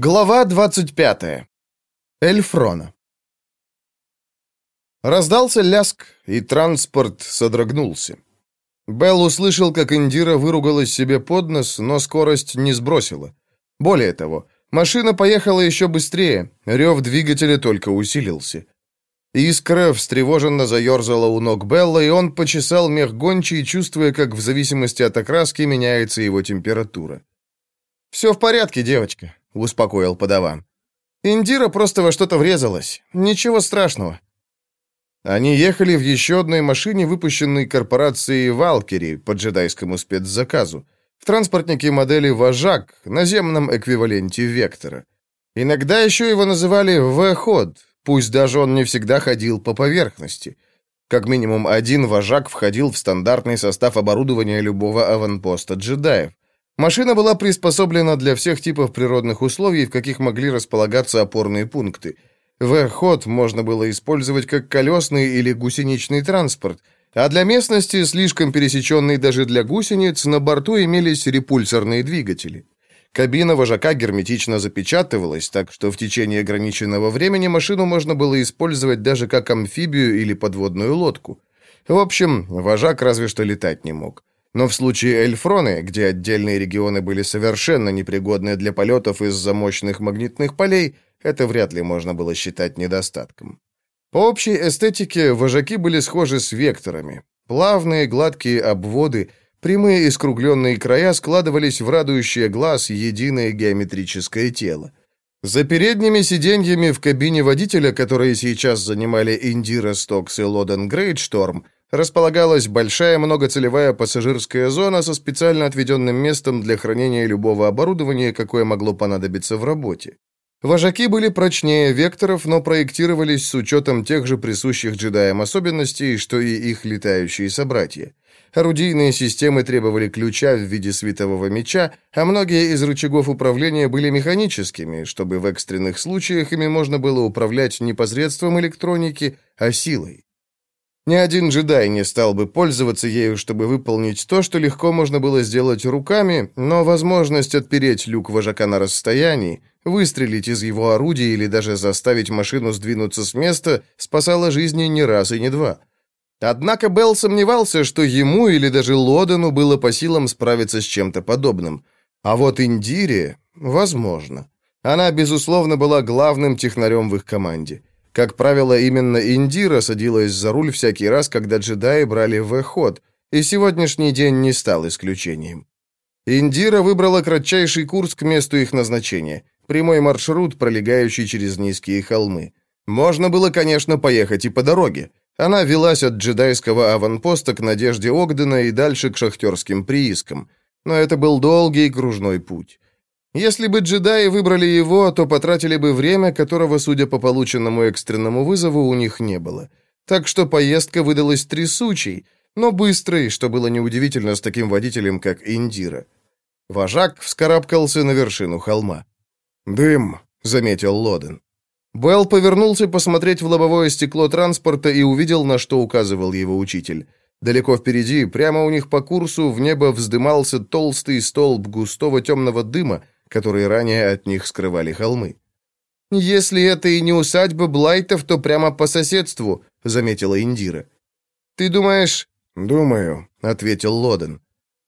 Глава 25. Эльфрона. Раздался ляск, и транспорт содрогнулся. Белл услышал, как Индира выругалась себе под нос, но скорость не сбросила. Более того, машина поехала еще быстрее, рев двигателя только усилился. Искра встревоженно заерзала у ног Белла, и он почесал мех гончий, чувствуя, как в зависимости от окраски меняется его температура. «Все в порядке, девочка», — успокоил подаван. «Индира просто во что-то врезалась. Ничего страшного». Они ехали в еще одной машине, выпущенной корпорацией «Валкери» по джедайскому спецзаказу, в транспортнике модели «Вожак», наземном эквиваленте «Вектора». Иногда еще его называли «В-ход», пусть даже он не всегда ходил по поверхности. Как минимум один «Вожак» входил в стандартный состав оборудования любого аванпоста джедаев. Машина была приспособлена для всех типов природных условий, в каких могли располагаться опорные пункты. В-ход можно было использовать как колесный или гусеничный транспорт, а для местности, слишком пересеченной даже для гусениц, на борту имелись репульсорные двигатели. Кабина вожака герметично запечатывалась, так что в течение ограниченного времени машину можно было использовать даже как амфибию или подводную лодку. В общем, вожак разве что летать не мог. Но в случае Эльфроны, где отдельные регионы были совершенно непригодны для полетов из-за мощных магнитных полей, это вряд ли можно было считать недостатком. По общей эстетике вожаки были схожи с векторами. Плавные, гладкие обводы, прямые и скругленные края складывались в радующее глаз единое геометрическое тело. За передними сиденьями в кабине водителя, которые сейчас занимали Индира Стокс и Лоден Грейдшторм, располагалась большая многоцелевая пассажирская зона со специально отведенным местом для хранения любого оборудования, какое могло понадобиться в работе. Вожаки были прочнее векторов, но проектировались с учетом тех же присущих джедаям особенностей, что и их летающие собратья. Орудийные системы требовали ключа в виде светового меча, а многие из рычагов управления были механическими, чтобы в экстренных случаях ими можно было управлять не посредством электроники, а силой. Ни один джедай не стал бы пользоваться ею, чтобы выполнить то, что легко можно было сделать руками, но возможность отпереть люк вожака на расстоянии, выстрелить из его орудия или даже заставить машину сдвинуться с места спасала жизни не раз и не два. Однако Белл сомневался, что ему или даже Лодену было по силам справиться с чем-то подобным. А вот Индире — возможно. Она, безусловно, была главным технарем в их команде. Как правило, именно Индира садилась за руль всякий раз, когда джедаи брали в-ход, и сегодняшний день не стал исключением. Индира выбрала кратчайший курс к месту их назначения, прямой маршрут, пролегающий через низкие холмы. Можно было, конечно, поехать и по дороге. Она велась от джедайского аванпоста к Надежде Огдена и дальше к шахтерским приискам. Но это был долгий кружной путь. Если бы джедаи выбрали его, то потратили бы время, которого, судя по полученному экстренному вызову, у них не было. Так что поездка выдалась трясучей, но быстрой, что было неудивительно с таким водителем, как Индира. Вожак вскарабкался на вершину холма. «Дым», — заметил Лоден. Белл повернулся посмотреть в лобовое стекло транспорта и увидел, на что указывал его учитель. Далеко впереди, прямо у них по курсу, в небо вздымался толстый столб густого темного дыма, которые ранее от них скрывали холмы. «Если это и не усадьба Блайтов, то прямо по соседству», — заметила Индира. «Ты думаешь...» «Думаю», — ответил Лоден.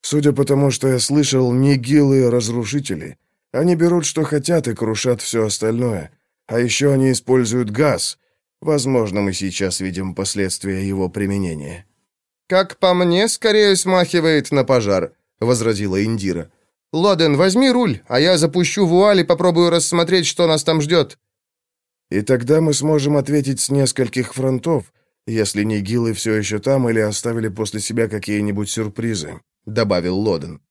«Судя по тому, что я слышал, нигилы — разрушители. Они берут, что хотят, и крушат все остальное. А еще они используют газ. Возможно, мы сейчас видим последствия его применения». «Как по мне, скорее смахивает на пожар», — возразила Индира. «Лоден, возьми руль, а я запущу вуаль и попробую рассмотреть, что нас там ждет». «И тогда мы сможем ответить с нескольких фронтов, если нигилы все еще там или оставили после себя какие-нибудь сюрпризы», — добавил Лоден.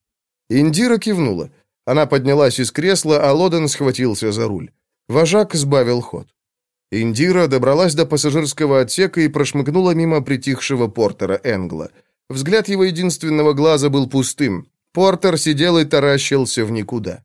Индира кивнула. Она поднялась из кресла, а Лоден схватился за руль. Вожак сбавил ход. Индира добралась до пассажирского отсека и прошмыгнула мимо притихшего Портера Энгла. Взгляд его единственного глаза был пустым, Портер сидел и таращился в никуда.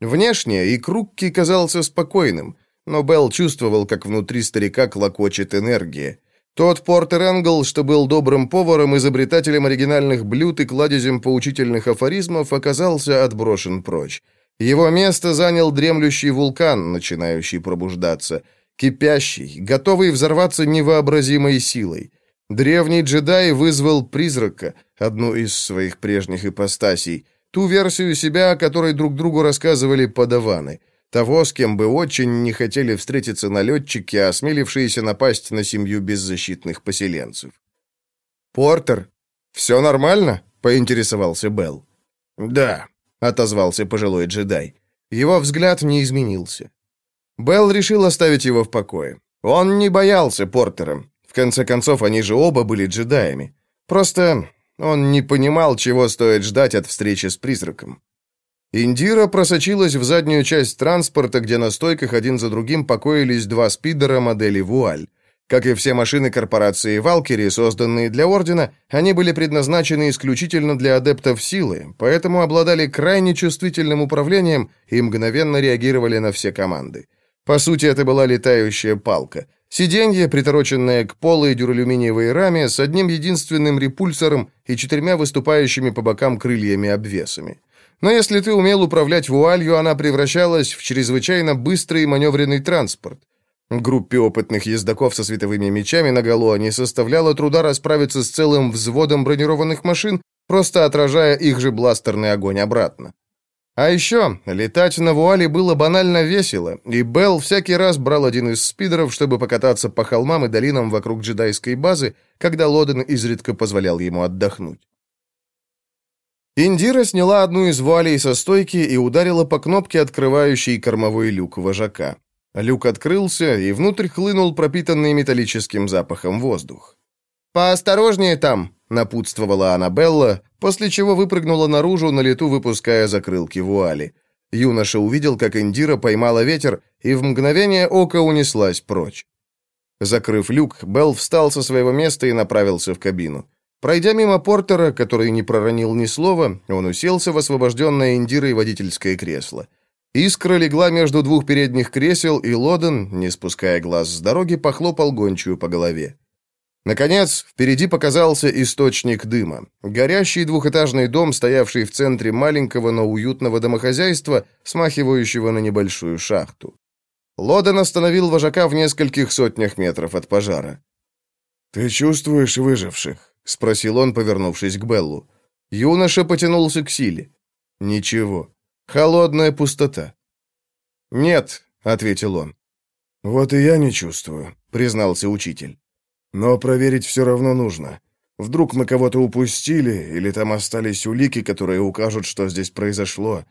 Внешне и Крукки казался спокойным, но Белл чувствовал, как внутри старика клокочет энергия. Тот Портер Энгл, что был добрым поваром, изобретателем оригинальных блюд и кладезем поучительных афоризмов, оказался отброшен прочь. Его место занял дремлющий вулкан, начинающий пробуждаться, кипящий, готовый взорваться невообразимой силой. Древний джедай вызвал призрака, одну из своих прежних ипостасей, ту версию себя, о которой друг другу рассказывали подаваны, того, с кем бы очень не хотели встретиться налетчики, осмелившиеся напасть на семью беззащитных поселенцев. «Портер, все нормально?» — поинтересовался Белл. «Да», — отозвался пожилой джедай. Его взгляд не изменился. Белл решил оставить его в покое. Он не боялся Портера. В конце концов, они же оба были джедаями. Просто он не понимал, чего стоит ждать от встречи с призраком. Индира просочилась в заднюю часть транспорта, где на стойках один за другим покоились два спидера модели «Вуаль». Как и все машины корпорации «Валкири», созданные для Ордена, они были предназначены исключительно для адептов силы, поэтому обладали крайне чувствительным управлением и мгновенно реагировали на все команды. По сути, это была летающая палка. Сиденье, притороченное к полой дюралюминиевой раме с одним единственным репульсором и четырьмя выступающими по бокам крыльями-обвесами. Но если ты умел управлять вуалью, она превращалась в чрезвычайно быстрый маневренный транспорт. Группе опытных ездаков со световыми мечами наголо не составляло труда расправиться с целым взводом бронированных машин, просто отражая их же бластерный огонь обратно. А еще летать на вуале было банально весело, и Белл всякий раз брал один из спидеров, чтобы покататься по холмам и долинам вокруг джедайской базы, когда Лоден изредка позволял ему отдохнуть. Индира сняла одну из вуалей со стойки и ударила по кнопке, открывающей кормовой люк вожака. Люк открылся, и внутрь хлынул пропитанный металлическим запахом воздух. «Поосторожнее там!» — напутствовала Аннабелла, после чего выпрыгнула наружу, на лету выпуская закрылки вуали. Юноша увидел, как Индира поймала ветер, и в мгновение ока унеслась прочь. Закрыв люк, Белл встал со своего места и направился в кабину. Пройдя мимо Портера, который не проронил ни слова, он уселся в освобожденное Индирой водительское кресло. Искра легла между двух передних кресел, и Лоден, не спуская глаз с дороги, похлопал гончую по голове. Наконец, впереди показался источник дыма. Горящий двухэтажный дом, стоявший в центре маленького, но уютного домохозяйства, смахивающего на небольшую шахту. Лоден остановил вожака в нескольких сотнях метров от пожара. «Ты чувствуешь выживших?» — спросил он, повернувшись к Беллу. Юноша потянулся к силе. «Ничего. Холодная пустота. «Нет», — ответил он. «Вот и я не чувствую», — признался учитель. «Но проверить все равно нужно. Вдруг мы кого-то упустили, или там остались улики, которые укажут, что здесь произошло.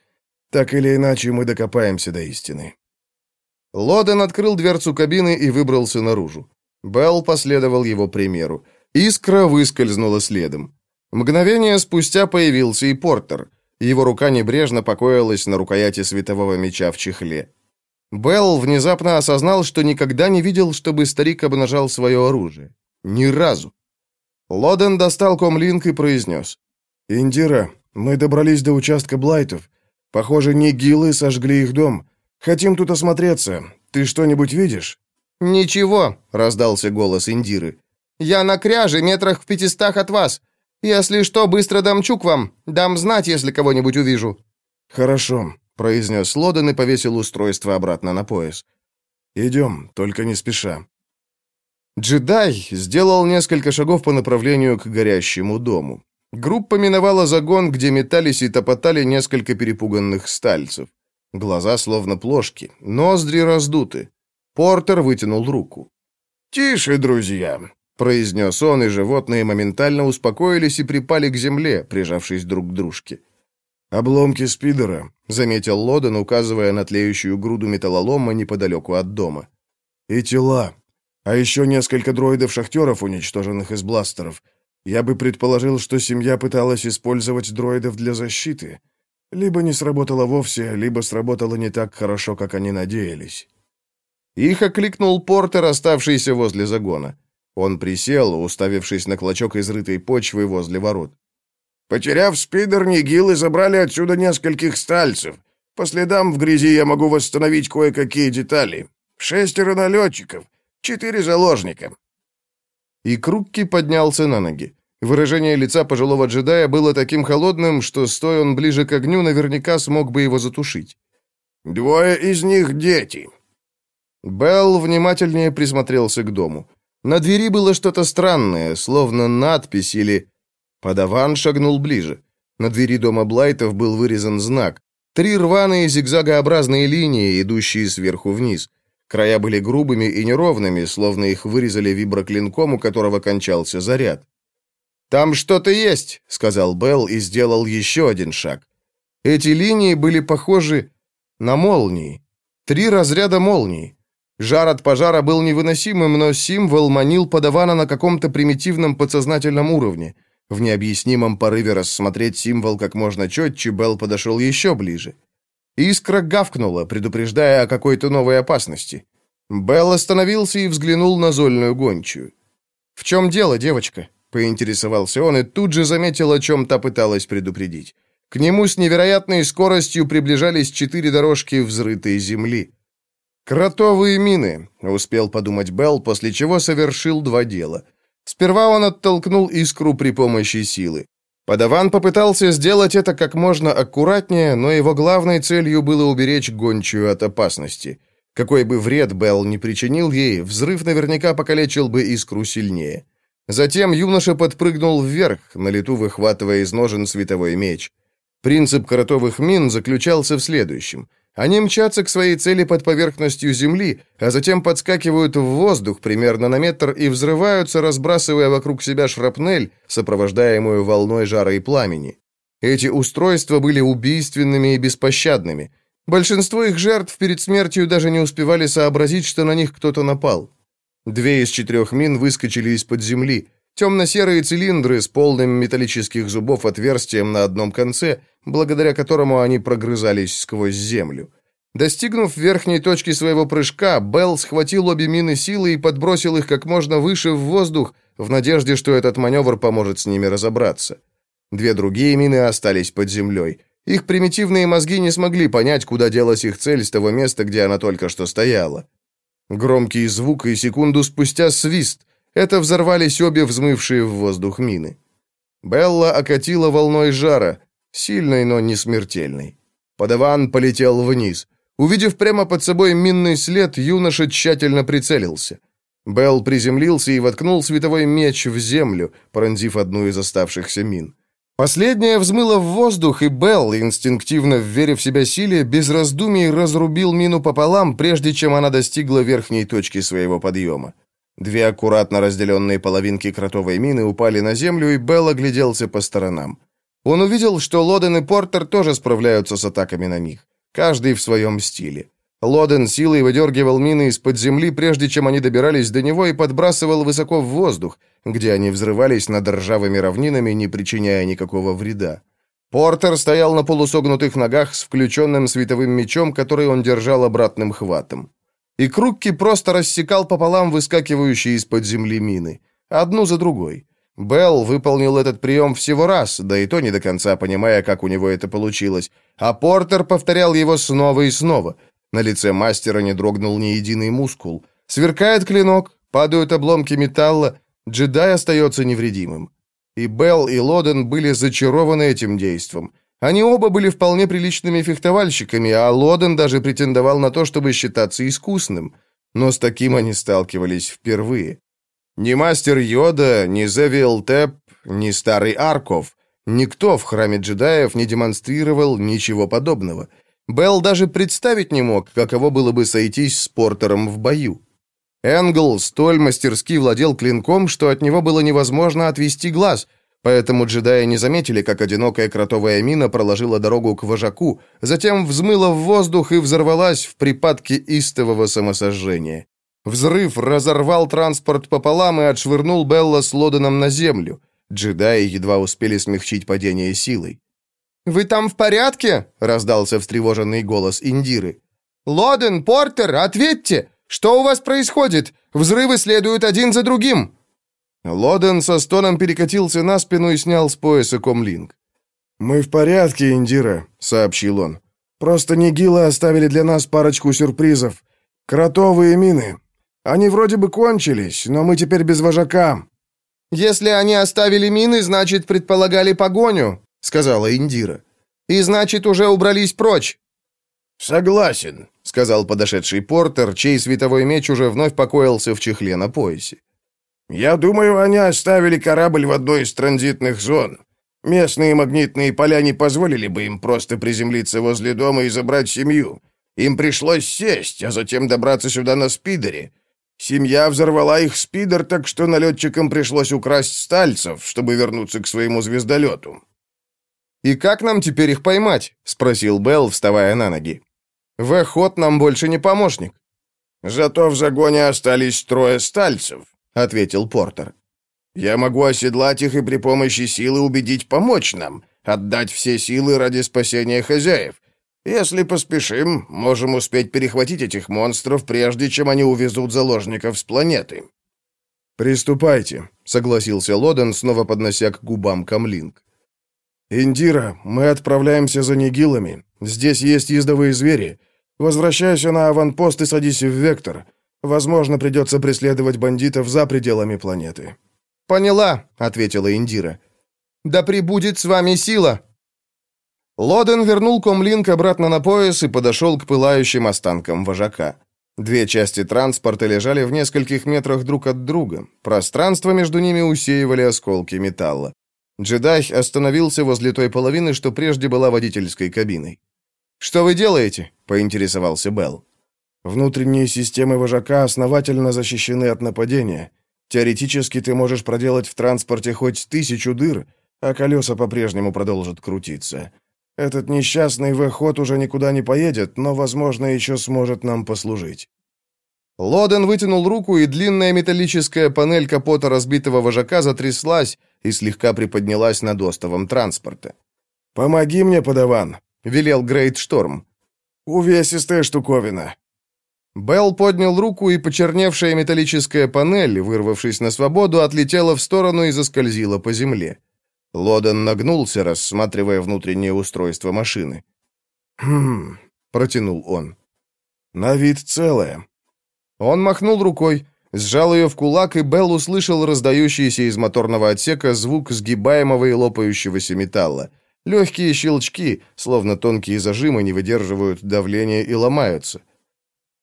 Так или иначе, мы докопаемся до истины». Лоден открыл дверцу кабины и выбрался наружу. Белл последовал его примеру. Искра выскользнула следом. Мгновение спустя появился и Портер — его рука небрежно покоилась на рукояти светового меча в чехле. Белл внезапно осознал, что никогда не видел, чтобы старик обнажал свое оружие. Ни разу. Лоден достал комлинк и произнес. «Индира, мы добрались до участка Блайтов. Похоже, нигилы сожгли их дом. Хотим тут осмотреться. Ты что-нибудь видишь?» «Ничего», — раздался голос Индиры. «Я на кряже, метрах в пятистах от вас. «Если что, быстро дамчу к вам. Дам знать, если кого-нибудь увижу». «Хорошо», — произнес Лоден и повесил устройство обратно на пояс. «Идем, только не спеша». Джедай сделал несколько шагов по направлению к горящему дому. Группа миновала загон, где метались и топотали несколько перепуганных стальцев. Глаза словно плошки, ноздри раздуты. Портер вытянул руку. «Тише, друзья произнес он, и животные моментально успокоились и припали к земле, прижавшись друг к дружке. «Обломки спидера», — заметил Лоден, указывая на тлеющую груду металлолома неподалеку от дома. «И тела. А еще несколько дроидов-шахтеров, уничтоженных из бластеров. Я бы предположил, что семья пыталась использовать дроидов для защиты. Либо не сработало вовсе, либо сработало не так хорошо, как они надеялись». Их окликнул Портер, оставшийся возле загона. Он присел, уставившись на клочок изрытой почвы возле ворот. «Потеряв спидер, Нигилы забрали отсюда нескольких стальцев. По следам в грязи я могу восстановить кое-какие детали. Шестеро налетчиков, четыре заложника». И Крукки поднялся на ноги. Выражение лица пожилого джедая было таким холодным, что, стоя он ближе к огню, наверняка смог бы его затушить. Двое из них дети». Белл внимательнее присмотрелся к дому. На двери было что-то странное, словно надпись или... Подаван шагнул ближе. На двери дома Блайтов был вырезан знак. Три рваные зигзагообразные линии, идущие сверху вниз. Края были грубыми и неровными, словно их вырезали виброклинком, у которого кончался заряд. «Там что-то есть», — сказал Белл и сделал еще один шаг. Эти линии были похожи на молнии. Три разряда молний. Жар от пожара был невыносимым, но символ манил подавана на каком-то примитивном подсознательном уровне. В необъяснимом порыве рассмотреть символ как можно четче, Белл подошел еще ближе. Искра гавкнула, предупреждая о какой-то новой опасности. Белл остановился и взглянул на зольную гончую. «В чем дело, девочка?» — поинтересовался он и тут же заметил, о чем та пыталась предупредить. К нему с невероятной скоростью приближались четыре дорожки взрытой земли. «Кротовые мины», — успел подумать Белл, после чего совершил два дела. Сперва он оттолкнул искру при помощи силы. Подаван попытался сделать это как можно аккуратнее, но его главной целью было уберечь гончую от опасности. Какой бы вред Белл не причинил ей, взрыв наверняка покалечил бы искру сильнее. Затем юноша подпрыгнул вверх, на лету выхватывая из ножен световой меч. Принцип кротовых мин заключался в следующем. Они мчатся к своей цели под поверхностью Земли, а затем подскакивают в воздух примерно на метр и взрываются, разбрасывая вокруг себя шрапнель, сопровождаемую волной жара и пламени. Эти устройства были убийственными и беспощадными. Большинство их жертв перед смертью даже не успевали сообразить, что на них кто-то напал. Две из четырех мин выскочили из-под земли. Темно-серые цилиндры с полным металлических зубов отверстием на одном конце, благодаря которому они прогрызались сквозь землю. Достигнув верхней точки своего прыжка, Белл схватил обе мины силой и подбросил их как можно выше в воздух, в надежде, что этот маневр поможет с ними разобраться. Две другие мины остались под землей. Их примитивные мозги не смогли понять, куда делась их цель с того места, где она только что стояла. Громкий звук и секунду спустя свист. Это взорвались обе взмывшие в воздух мины. Белла окатила волной жара, сильной, но не смертельной. Подаван полетел вниз. Увидев прямо под собой минный след, юноша тщательно прицелился. Белл приземлился и воткнул световой меч в землю, пронзив одну из оставшихся мин. Последняя взмыла в воздух, и Белл, инстинктивно вверив себя силе, без раздумий разрубил мину пополам, прежде чем она достигла верхней точки своего подъема. Две аккуратно разделенные половинки кротовой мины упали на землю, и Белл огляделся по сторонам. Он увидел, что Лоден и Портер тоже справляются с атаками на них, каждый в своем стиле. Лоден силой выдергивал мины из-под земли, прежде чем они добирались до него, и подбрасывал высоко в воздух, где они взрывались над ржавыми равнинами, не причиняя никакого вреда. Портер стоял на полусогнутых ногах с включенным световым мечом, который он держал обратным хватом и Крукки просто рассекал пополам выскакивающие из-под земли мины. Одну за другой. Белл выполнил этот прием всего раз, да и то не до конца понимая, как у него это получилось. А Портер повторял его снова и снова. На лице мастера не дрогнул ни единый мускул. Сверкает клинок, падают обломки металла, джедай остается невредимым. И Белл, и Лоден были зачарованы этим действом. Они оба были вполне приличными фехтовальщиками, а Лоден даже претендовал на то, чтобы считаться искусным. Но с таким они сталкивались впервые. Ни мастер Йода, ни Зевиэл Теп, ни старый Арков, никто в храме джедаев не демонстрировал ничего подобного. Белл даже представить не мог, каково было бы сойтись с Портером в бою. Энгл столь мастерски владел клинком, что от него было невозможно отвести глаз, Поэтому джедаи не заметили, как одинокая кротовая мина проложила дорогу к вожаку, затем взмыла в воздух и взорвалась в припадке истового самосожжения. Взрыв разорвал транспорт пополам и отшвырнул Белла с Лоденом на землю. Джедаи едва успели смягчить падение силой. «Вы там в порядке?» — раздался встревоженный голос Индиры. «Лоден, Портер, ответьте! Что у вас происходит? Взрывы следуют один за другим!» Лоден со стоном перекатился на спину и снял с пояса комлинг. «Мы в порядке, Индира», — сообщил он. «Просто Нигилы оставили для нас парочку сюрпризов. Кротовые мины. Они вроде бы кончились, но мы теперь без вожака». «Если они оставили мины, значит, предполагали погоню», — сказала Индира. «И значит, уже убрались прочь». «Согласен», — сказал подошедший Портер, чей световой меч уже вновь покоился в чехле на поясе. «Я думаю, они оставили корабль в одной из транзитных зон. Местные магнитные поля не позволили бы им просто приземлиться возле дома и забрать семью. Им пришлось сесть, а затем добраться сюда на спидере. Семья взорвала их спидер, так что налетчикам пришлось украсть стальцев, чтобы вернуться к своему звездолету. «И как нам теперь их поймать?» — спросил Белл, вставая на ноги. «В-ход нам больше не помощник». «Зато в загоне остались трое стальцев», — ответил Портер. «Я могу оседлать их и при помощи силы убедить помочь нам, отдать все силы ради спасения хозяев. Если поспешим, можем успеть перехватить этих монстров, прежде чем они увезут заложников с планеты». «Приступайте», — согласился Лоден, снова поднося к губам камлинг. «Индира, мы отправляемся за нигилами. Здесь есть ездовые звери. Возвращайся на аванпост и садись в Вектор. Возможно, придется преследовать бандитов за пределами планеты». «Поняла», — ответила Индира. «Да прибудет с вами сила!» Лоден вернул комлинк обратно на пояс и подошел к пылающим останкам вожака. Две части транспорта лежали в нескольких метрах друг от друга. Пространство между ними усеивали осколки металла. Джедай остановился возле той половины, что прежде была водительской кабиной. «Что вы делаете?» — поинтересовался Белл. «Внутренние системы вожака основательно защищены от нападения. Теоретически ты можешь проделать в транспорте хоть тысячу дыр, а колеса по-прежнему продолжат крутиться. Этот несчастный выход уже никуда не поедет, но, возможно, еще сможет нам послужить». Лоден вытянул руку, и длинная металлическая панель капота разбитого вожака затряслась и слегка приподнялась над остовом транспорта. «Помоги мне, подаван», — велел Грейт Шторм. «Увесистая штуковина». Белл поднял руку, и почерневшая металлическая панель, вырвавшись на свободу, отлетела в сторону и заскользила по земле. Лоден нагнулся, рассматривая внутреннее устройство машины. «Хм...» — протянул он. «На вид целое». Он махнул рукой, сжал ее в кулак, и Белл услышал раздающийся из моторного отсека звук сгибаемого и лопающегося металла. Легкие щелчки, словно тонкие зажимы, не выдерживают давления и ломаются.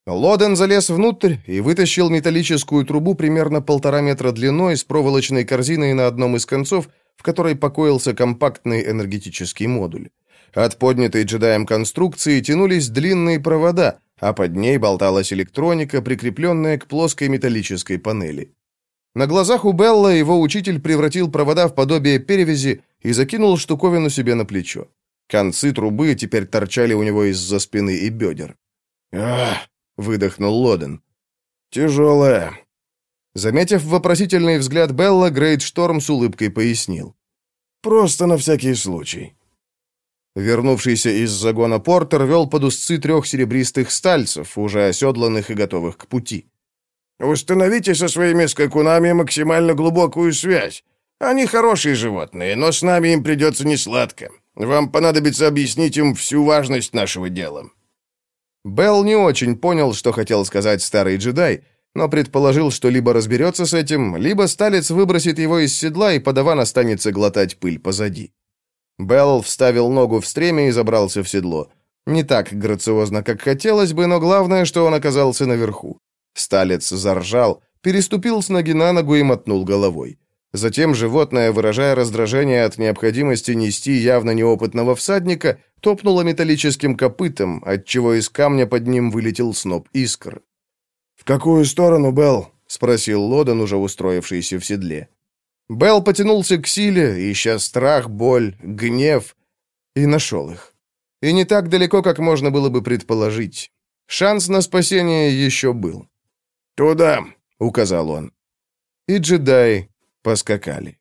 Лоден залез внутрь и вытащил металлическую трубу примерно полтора метра длиной с проволочной корзиной на одном из концов, в которой покоился компактный энергетический модуль. От поднятой джедаем конструкции тянулись длинные провода, а под ней болталась электроника, прикрепленная к плоской металлической панели. На глазах у Белла его учитель превратил провода в подобие перевязи и закинул штуковину себе на плечо. Концы трубы теперь торчали у него из-за спины и бедер. «Ах!» — выдохнул Лоден. «Тяжелая. Заметив вопросительный взгляд Белла, Грейт Шторм с улыбкой пояснил. «Просто на всякий случай». Вернувшийся из загона Портер вел под узцы трех серебристых стальцев, уже оседланных и готовых к пути. «Установите со своими скакунами максимально глубокую связь. Они хорошие животные, но с нами им придется несладко. Вам понадобится объяснить им всю важность нашего дела». Белл не очень понял, что хотел сказать старый джедай, но предположил, что либо разберется с этим, либо сталец выбросит его из седла, и подаван останется глотать пыль позади. Белл вставил ногу в стремя и забрался в седло. Не так грациозно, как хотелось бы, но главное, что он оказался наверху. Сталец заржал, переступил с ноги на ногу и мотнул головой. Затем животное, выражая раздражение от необходимости нести явно неопытного всадника, топнуло металлическим копытом, отчего из камня под ним вылетел сноп искр. «В какую сторону, Белл?» — спросил Лодон, уже устроившийся в седле. Белл потянулся к силе, ища страх, боль, гнев, и нашел их. И не так далеко, как можно было бы предположить. Шанс на спасение еще был. «Туда!» — указал он. И джедаи поскакали.